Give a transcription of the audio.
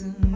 soon.